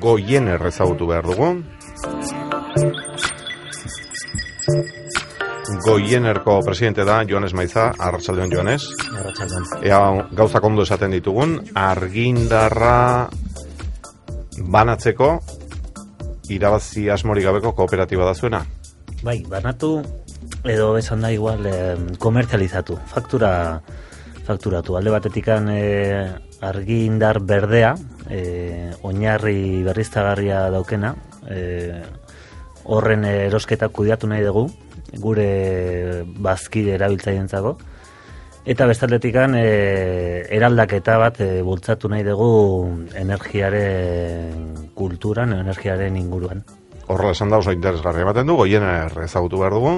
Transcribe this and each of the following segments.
goien errezagutu behar dugu. Goienerko presidente da Joanes Maiza, Arratsaldeon Joanes. Arratsaldeon. Ea gauza kondo esaten ditugun, argindarra banatzeko irabazi asmori gabeko kooperatiba da zuena. Bai, banatu edo esan da igual eh, komertzializatu, faktura fakturatu. Alde batetikan eh, argindar berdea, eh, oinarri berriztagarria daukena, eh, horren erosketa kudiatu nahi dugu, gure bazkide erabiltzaientzako. Eta bestaldetikan e, eraldaketa bat e, bultzatu nahi dugu energiaren kulturan, energiaren inguruan. Horrela esan da oso interesgarri ematen du, goien ezagutu behar dugu.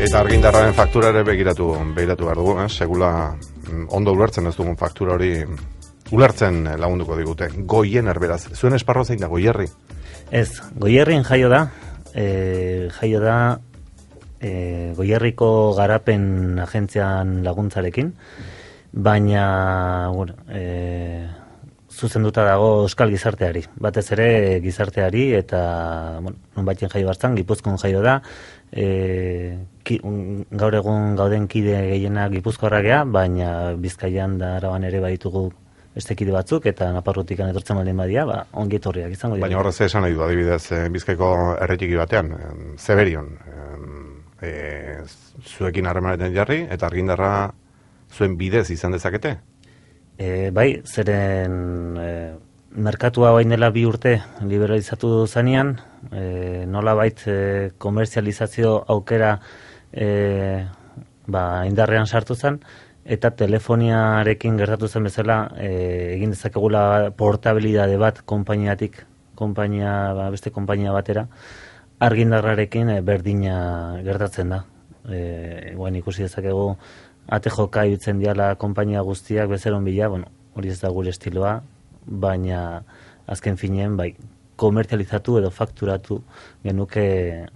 Eta argindarraren faktura ere begiratu, begiratu behar dugu, eh? segula mm, ondo ulertzen ez dugun faktura hori ulertzen lagunduko digute. Goien erberaz, zuen esparro zein da goierri? Ez, goierrin jaio da, e, jaio da e, goierriko garapen agentzian laguntzarekin, baina bueno, e, zuzenduta dago euskal gizarteari. Batez ere gizarteari eta bueno, non baitien jaio hartzan, gipuzkon jaio da, e, ki, gaur egun gauden kide gehiena gipuzkoarra baina bizkaian da araban ere baitugu beste kide batzuk eta naparrutik etortzen baldin badia, ba, ongi etorriak izango dira. Baina horrez esan nahi du, adibidez, bizkaiko erretiki batean, zeberion, e, zuekin harremanetan jarri, eta argindarra zuen bidez izan dezakete? E, bai, zeren e, merkatua bain dela bi urte liberalizatu zanean, e, nola bait e, komerzializazio aukera e, ba, indarrean sartu zen, eta telefoniarekin gertatu zen bezala e, egin dezakegula portabilidade bat konpainiatik, konpainia, ba, beste konpainia batera, argindarrarekin e, berdina gertatzen da. E, guen ikusi dezakegu ate joka itzen diala konpainia guztiak bezeron bila, bueno, hori ez da gure estiloa, baina azken finean, bai, komerzializatu edo fakturatu genuke,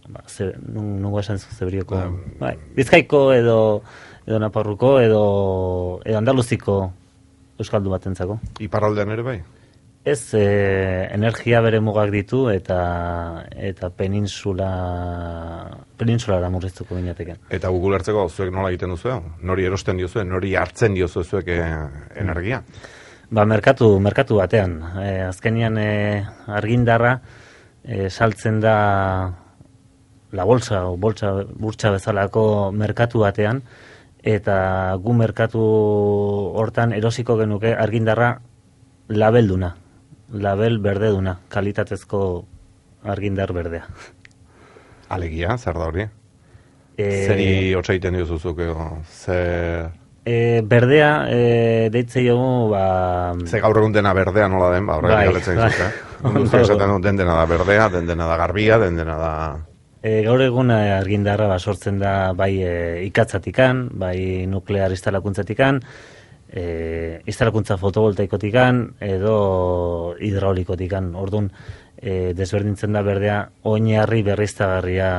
ba, ze, nungo esan zeberioko, bai, bizkaiko edo, edo naparruko edo, edo andaluziko euskaldu batentzako. Iparraldean ere bai? Ez, e, energia bere mugak ditu eta eta peninsula peninsulara murriztuko binateken. Eta Google hartzeko zuek nola egiten duzu? Nori erosten diozu, nori hartzen diozu zuek e, energia? Ba, merkatu, merkatu batean. E, azkenian e, argindarra e, saltzen da la bolsa o bolsa burtsa bezalako merkatu batean eta gu merkatu hortan erosiko genuke argindarra labelduna label berde duna, kalitatezko argindar berdea. Alegia, zer da hori? E... Zeri hotza egiten diozuzuk, zer... E, berdea, e, deitze jogu, ba... Ze gaur egun dena berdea nola den, ba, horrega bai, galetzen bai. eh? den dena da berdea, den dena da garbia, den dena da... E, gaur egun argindarra ba, sortzen da bai e, ikatzatikan, bai nuklear instalakuntzatikan, e, instalakuntza fotovoltaikotikan edo hidraulikotikan. Orduan, e, desberdintzen da berdea oinarri berriztagarria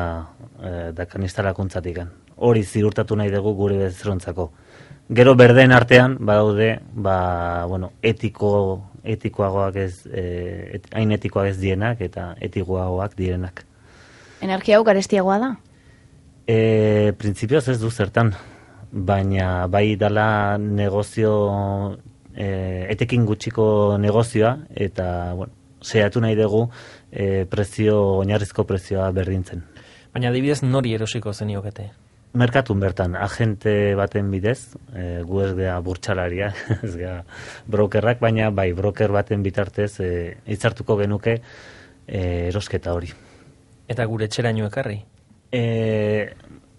e, dakan instalakuntzatikan. Hori zirurtatu nahi dugu gure bezerontzako. Gero berdeen artean, badaude, ba, bueno, etiko, etikoagoak ez, e, hain etikoak ez dienak eta etikoagoak direnak. Energia hau garestiagoa da? E, Printzipioz ez du zertan baina bai dala negozio e, etekin gutxiko negozioa eta bueno, seiatu nahi dugu e, prezio, oinarrizko prezioa berdintzen. Baina adibidez nori erosiko zeniokete? Merkatun bertan, agente baten bidez, e, gu ez gea burtsalaria, ez gea brokerrak, baina bai broker baten bitartez e, itzartuko genuke e, erosketa hori. Eta gure txeraino ekarri? E,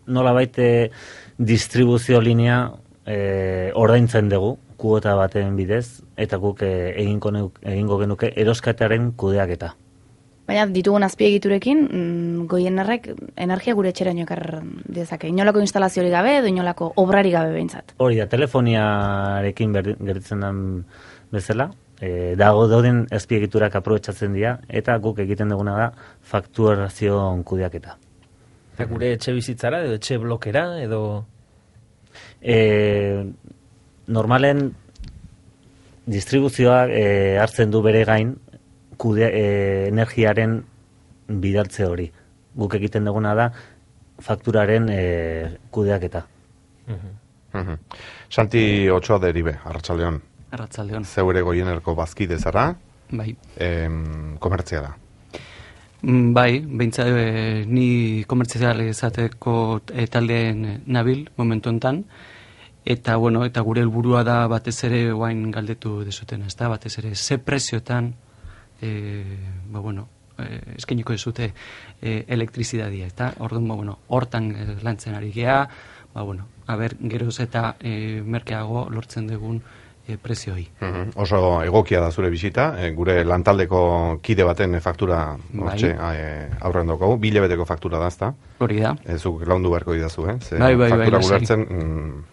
nola baite distribuzio linea e, ordaintzen dugu kuota baten bidez eta guk e, egingo, egingo genuke eroskataren kudeaketa. Baina ditugun azpiegiturekin, mm, goienerrek energia gure etxeraino ekar dezake. Inolako instalaziorik gabe edo inolako obrari gabe behintzat. Hori da, telefoniarekin gertzen den bezala, e, dago dauden azpiegiturak aprobetsatzen dira, eta guk egiten duguna da fakturazio kudeaketa. Eta gure etxe bizitzara edo etxe blokera edo... E, normalen distribuzioa e, hartzen du bere gain kude, e, energiaren bidaltze hori. Guk egiten duguna da fakturaren e, kudeaketa. Mhm. Santi Ochoa deribe, Arratsaldeon. Arratsaldeon. Zeure goienerko bazkide zara, Bai. em, komertzia da. Mm, Bai, beintza e, ni komertzial izateko e, taldeen nabil momentu hontan eta bueno, eta gure helburua da batez ere orain galdetu dezuten, ezta? Batez ere ze prezioetan e, ba bueno, e, eskainiko dezute e, elektrizidadia, eta orduan ba bueno, hortan lantzen ari gea, ba bueno, a ber, geroz eta e, merkeago lortzen dugun e, prezioi. Mhm. Oso egokia da zure bisita, e, gure lantaldeko kide baten faktura Bai. hortxe e, aurren daukagu, bi hilabeteko faktura da, ezta? Hori da. Ez zuk laundu beharko didazu, eh? Ze Bai, bai, bai, faktura lasai. gulertzen, mm,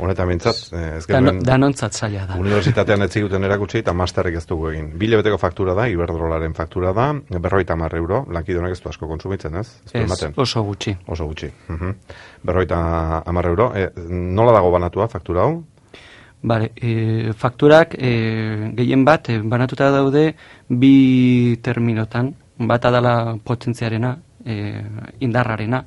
honetan bintzat, eh, ez genuen danontzat zaila da. unibertsitatean ez ziguten erakutsi eta masterrik ez dugu egin. Bi hilabeteko faktura da, Iberdrolaren faktura da, berroita mar euro, lankidonak ez du asko kontsumitzen, ez? Ez Ez, oso gutxi. Oso gutxi. Mhm. Berroita hamar euro. E, nola dago banatua faktura hau? Bale, e, fakturak e, gehien bat e, banatuta daude bi terminotan, bata dela potentziarena, e, indarrarena,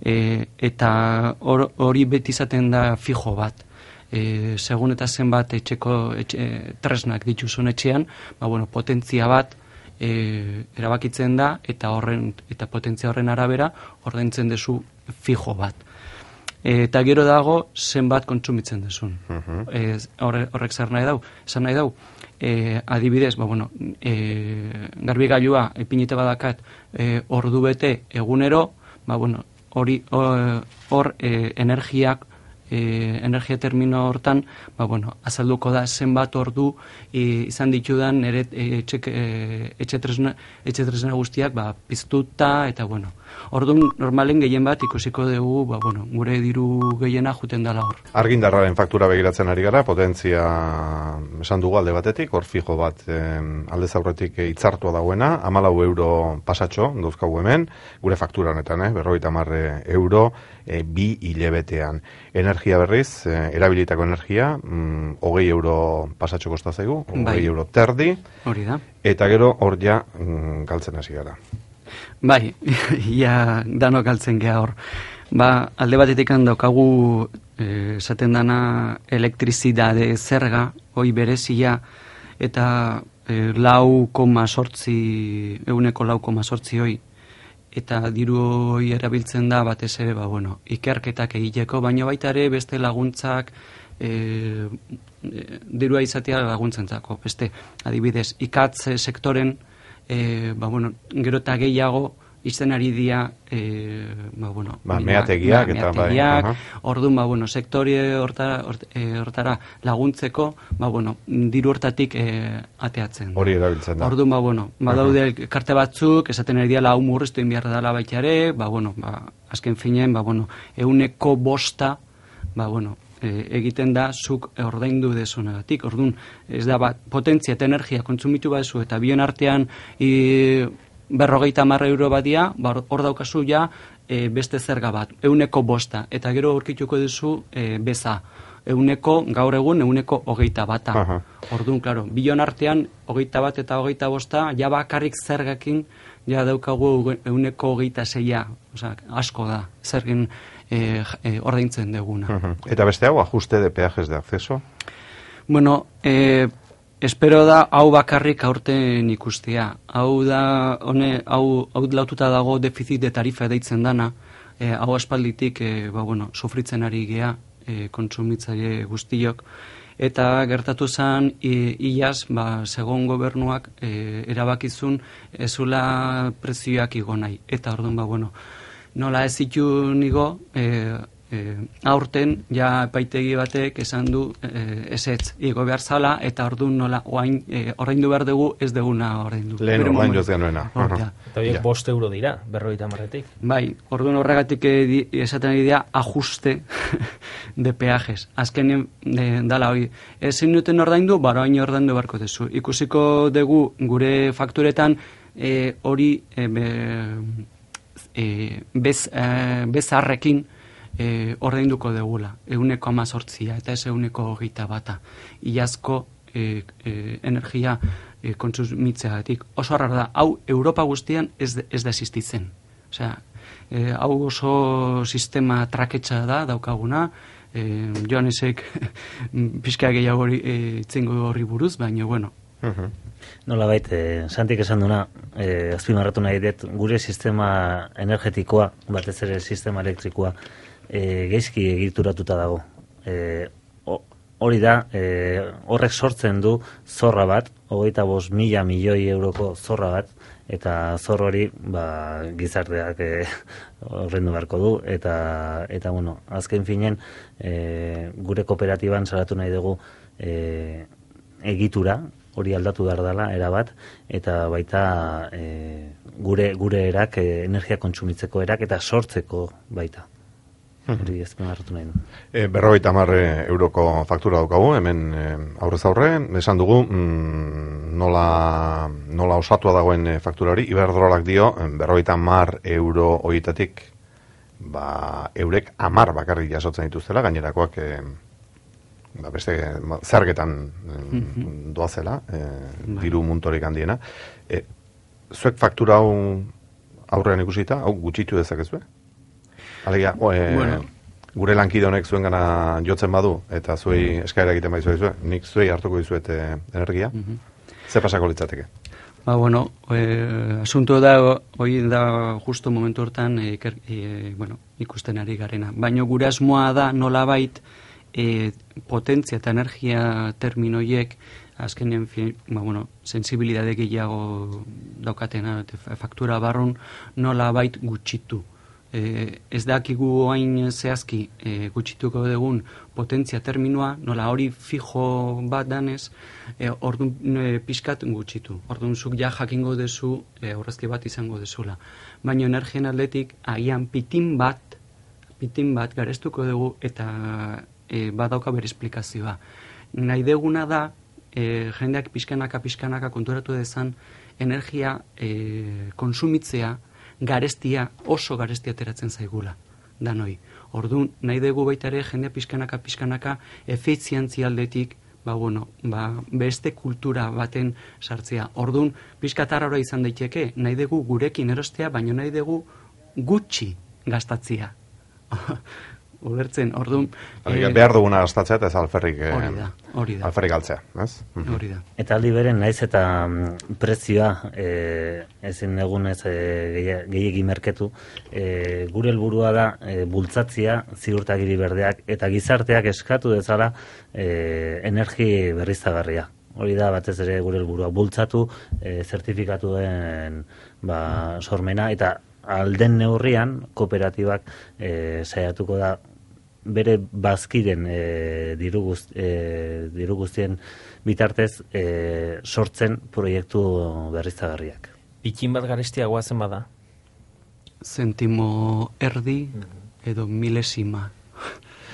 e, eta hor- hori beti izaten da fijo bat. E, segun eta zenbat etxeko etxe, tresnak dituzun etxean, ba, bueno, potentzia bat e, erabakitzen da eta horren eta potentzia horren arabera ordaintzen duzu fijo bat. E, eta gero dago zenbat kontsumitzen duzun. Mhm. Ez, horre, horrek zer nahi dau? Zer nahi dau? E, adibidez, ba, bueno, e, garbigailua epinite badakat e, ordu bete egunero, ba, bueno, hori hor e, energiak e, energia termino hortan, ba, bueno, azalduko da zenbat ordu e, izan ditudan nire e, etxe, e, etxe, tresna, etxe tresna guztiak ba, piztuta eta bueno. Orduan normalen gehien bat ikusiko dugu, ba, bueno, gure diru gehiena juten dela hor. Argindarraren faktura begiratzen ari gara, potentzia esan dugu alde batetik, hor fijo bat em, alde zaurretik eh, hitzartua dagoena, amalau euro pasatxo, dauzkagu hemen, gure faktura honetan, eh, berroita marre euro, eh, bi hilebetean. Energia berriz, eh, erabilitako energia, mm, hogei euro pasatxo kosta zaigu, hogei Bai. euro terdi, Hori da. eta gero hor ja mm, galtzen hasi gara. Bai, ia dano galtzen geha hor. Ba, alde batetik daukagu eh, esaten dana elektrizidade zerga, hoi berezia, eta eh, lau koma sortzi, euneko lau koma sortzi hoi, eta diru hoi erabiltzen da batez ere, ba, bueno, ikerketak egiteko, baina baita ere beste laguntzak, e, e, dirua izatea laguntzentzako. Beste, adibidez, ikatz sektoren, e, ba, bueno, gero eta gehiago, izten ari dira, e, ba, bueno, Ba, meategiak eta bai, meategiak, aha. orduan, ba, bueno, sektore hortara, hort- eh, hortara laguntzeko, ba, bueno, diru hortatik e, ateatzen. Hori erabiltzen da. Orduan, ba, bueno, badaude karte batzuk, esaten ari diala hau murriztu dela baita ere, ba, bueno, ba, azken finen, ba, bueno, euneko bosta, ba, bueno, e, egiten da zuk ordaindu dezunagatik. Orduan, ez da, bat, potentzia eta energia kontsumitu baduzu eta bion artean e, berrogeita hamar euro badia, ba, hor daukazu ja e, beste zerga bat, euneko bosta, eta gero aurkituko duzu e, beza, euneko, gaur egun, euneko hogeita bata. Aha. Orduan, claro, bion artean, hogeita bat eta hogeita bosta, ja bakarrik zergakin, ja daukagu euneko hogeita zeia, osea, asko da, zergin e, e, ordaintzen deguna. Mhm. Eta beste hau, ajuste de peajes de acceso, Bueno, e, espero da hau bakarrik aurten ikustea. Hau da, hone, hau, hau dago defizit de tarifa deitzen dana, e, hau aspalditik, e, ba, bueno, sufritzen ari gea, e, kontsumitzaile guztiok, eta gertatu zen, iaz, ba, segon gobernuak e, erabakizun ezula prezioak igo nahi. Eta orduan, ba, bueno, nola ez zitu nigo, e, e, aurten ja epaitegi batek esan du e, ezetz igo behar zala eta orduan nola oain e, ordaindu behar dugu ez deguna ordaindu. lehen orain ez genuena. Eta horiek bost euro dira, berroita marretik. Bai, orduan horregatik eh, esaten ari dira ajuste de peajes. Azken e, dala hori, ezin duten ordaindu, bara hain ordaindu barko dezu. Ikusiko dugu gure fakturetan eh, hori e, be, e, bez, e, bezarrekin e, ordainduko degula, euneko amazortzia, eta ez euneko hogeita bata. Iazko e, e, energia e, kontsumitzeagatik. Oso harra da, hau Europa guztian ez, ez da existitzen. Osea, e, hau oso sistema traketsa da daukaguna, e, Joanesek pixka gehiago hori e, itzengo horri buruz, baina bueno. Nola bait, eh, Santik esan duna, eh, azpimarratu nahi dut, gure sistema energetikoa, batez ere sistema elektrikoa, eh, geizki egituratuta dago. Ho- hori da, eh, horrek sortzen du zorra bat, hogeita bost mila milioi euroko zorra bat, eta zor hori ba, gizarteak eh, horrendu beharko du, eta, eta bueno, azken finen, eh, gure kooperatiban salatu nahi dugu eh, egitura, hori aldatu behar dela, erabat, eta baita e, gure, gure erak, e, energia kontsumitzeko erak, eta sortzeko baita. Hori ez hartu nahi du. E, berrogeita hamar euroko faktura daukagu, hemen e, aurrez aurre, esan dugu mm, nola, nola osatua dagoen e, faktura hori, Iberdrolak dio, berrogeita hamar euro horietatik, ba, eurek hamar bakarrik jasotzen dituztela, gainerakoak e, ba, beste ma, zergetan mm doazela, e, diru muntorik handiena. E, zuek faktura hau aurrean ikusita, hau gutxitu dezakezue? Alegia, o, e, Bueno. gure lankide honek zuen gana jotzen badu, eta zuei eskaera egiten baizu dizue, nik zuei hartuko dizuet e, energia, ze pasako litzateke? Ba, bueno, e, asunto da, hoi da justo momentu hortan e, e, bueno, ikusten ari garena. Baina gure asmoa da nolabait e, potentzia eta energia terminoiek azkenean fi, ba, bueno, sensibilidade gehiago daukatena faktura barrun nolabait gutxitu. E, ez dakigu hain zehazki e, gutxituko dugun potentzia terminoa, nola hori fijo bat danez, e, orduan e, pixkat gutxitu. Orduan zuk ja jakingo dezu e, aurrezki bat izango dezula. Baina energien atletik agian pitin bat, pitin bat garestuko dugu eta e, badauka bere esplikazioa. Nahi deguna da, e, jendeak pixkanaka pixkanaka konturatu dezan energia e, konsumitzea garestia, oso garestia ateratzen zaigula danoi. Orduan, nahi dugu baita ere jendea pixkanaka pixkanaka efizientzia aldetik ba, bueno, ba, beste kultura baten sartzea. Orduan, pixkatarra izan daiteke, nahi dugu gurekin erostea, baina nahi dugu gutxi gastatzia. Ulertzen, orduan... Eh, behar duguna gastatzea eta ez alferrik, e, Hori da, hori da. alferrik galtzea, ez? Mhm. Hori da. Eta aldi beren, naiz eta mm, prezioa e, ezin egun ez e, gehiagi merketu, e, gure helburua da e, bultzatzia ziurtagiri berdeak eta gizarteak eskatu dezala e, energi berriztagarria. Hori da batez ere gure helburua bultzatu e, zertifikatu den ba, sormena eta alden neurrian kooperatibak e, saiatuko da bere bazkiren e, diru, guzt, e, diru guztien bitartez e, sortzen proiektu berriztagarriak. Pikin bat garestiagoa zen bada. Zentimo erdi edo milesima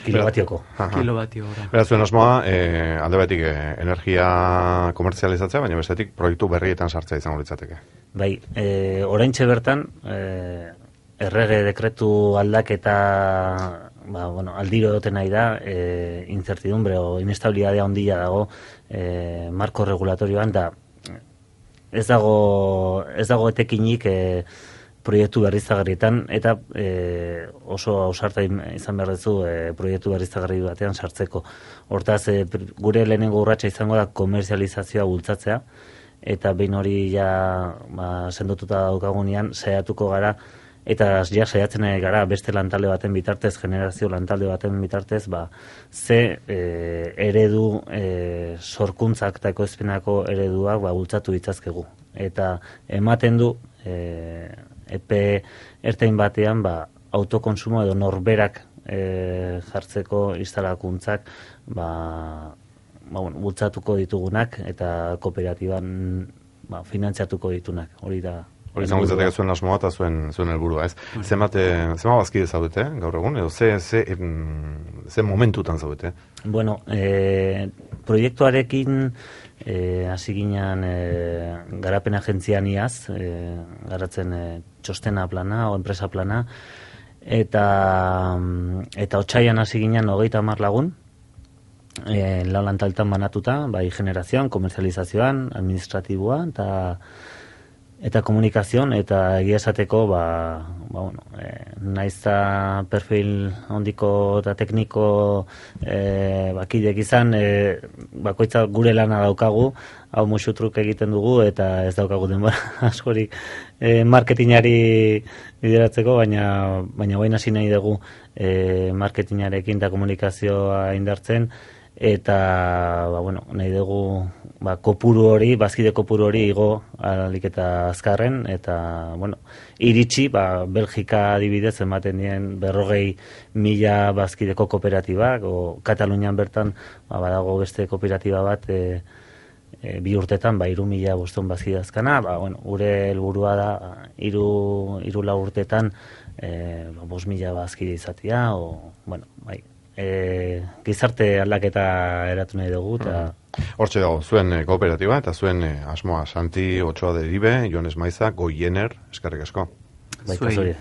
Kilobatioko. Kilobatio ora. Beraz, zuen asmoa, e, alde batik e, energia komertzializatzea, baina bestetik proiektu berrietan sartzea izango litzateke. Bai, e, oraintxe bertan, e, errege dekretu aldaketa ba, bueno, aldiro egoten nahi da, e, incertidumbre o inestabilidadea ondila dago e, marko regulatorioan, da ez dago, ez dago etekinik e, proiektu berriztagarrietan eta e, oso ausarta izan behar duzu e, proiektu berriztagarri batean sartzeko. Hortaz, e, gure lehenengo urratsa izango da komerzializazioa bultzatzea, eta behin hori ja ba, sendotuta daukagunean saiatuko gara eta ja saiatzen gara beste lantalde baten bitartez, generazio lantalde baten bitartez, ba, ze e, eredu e, sorkuntzak eta ekoizpenako ereduak ba, bultzatu ditzazkegu. Eta ematen du e, epe ertain batean ba, autokonsumo edo norberak e, jartzeko instalakuntzak ba, ba, bueno, bultzatuko ditugunak eta kooperatiban ba, finantziatuko ditunak. Hori da. Hori izango litzateke zuen asmoa eta zuen, zuen helburua, ez? Zenbat, e, zenbat bazkide zaudete, gaur egun, edo ze, ze, ze momentutan zaudete? Bueno, e, proiektuarekin e, hasi ginen e, garapen agentzian iaz, e, garatzen e, txostena plana o enpresa plana, eta, mm, eta otxaian hasi ginen hogeita hamar lagun, e, lau lantaltan banatuta, bai generazioan, komerzializazioan, administratiboan, eta eta komunikazioan, eta egia esateko, ba, ba bueno, e, naizta perfil ondiko eta tekniko e, bakidek izan, e, bakoitza gure lana daukagu, hau musutruk egiten dugu, eta ez daukagu denbora askorik e, marketingari bideratzeko, baina baina baina hasi nahi dugu e, marketingarekin eta komunikazioa indartzen, eta ba, bueno, nahi dugu ba, kopuru hori, bazkide kopuru hori igo alik eta azkarren, eta bueno, iritsi, ba, Belgika adibidez ematen dien berrogei mila bazkideko kooperatibak, o Katalunian bertan ba, badago beste kooperatiba bat, e, e, bi urtetan, ba, iru mila boston bazkide azkana, ba, bueno, ure helburua da, iru, iru la urtetan, e, ba, bos mila bazkide izatea, o, bueno, bai, e, gizarte aldaketa eratu nahi dugu eta Hortxe dago, zuen eh, kooperatiba eta zuen eh, asmoa Santi Otsoa deribe, Jones Maiza, Goiener, eskerrik asko. bai, hori.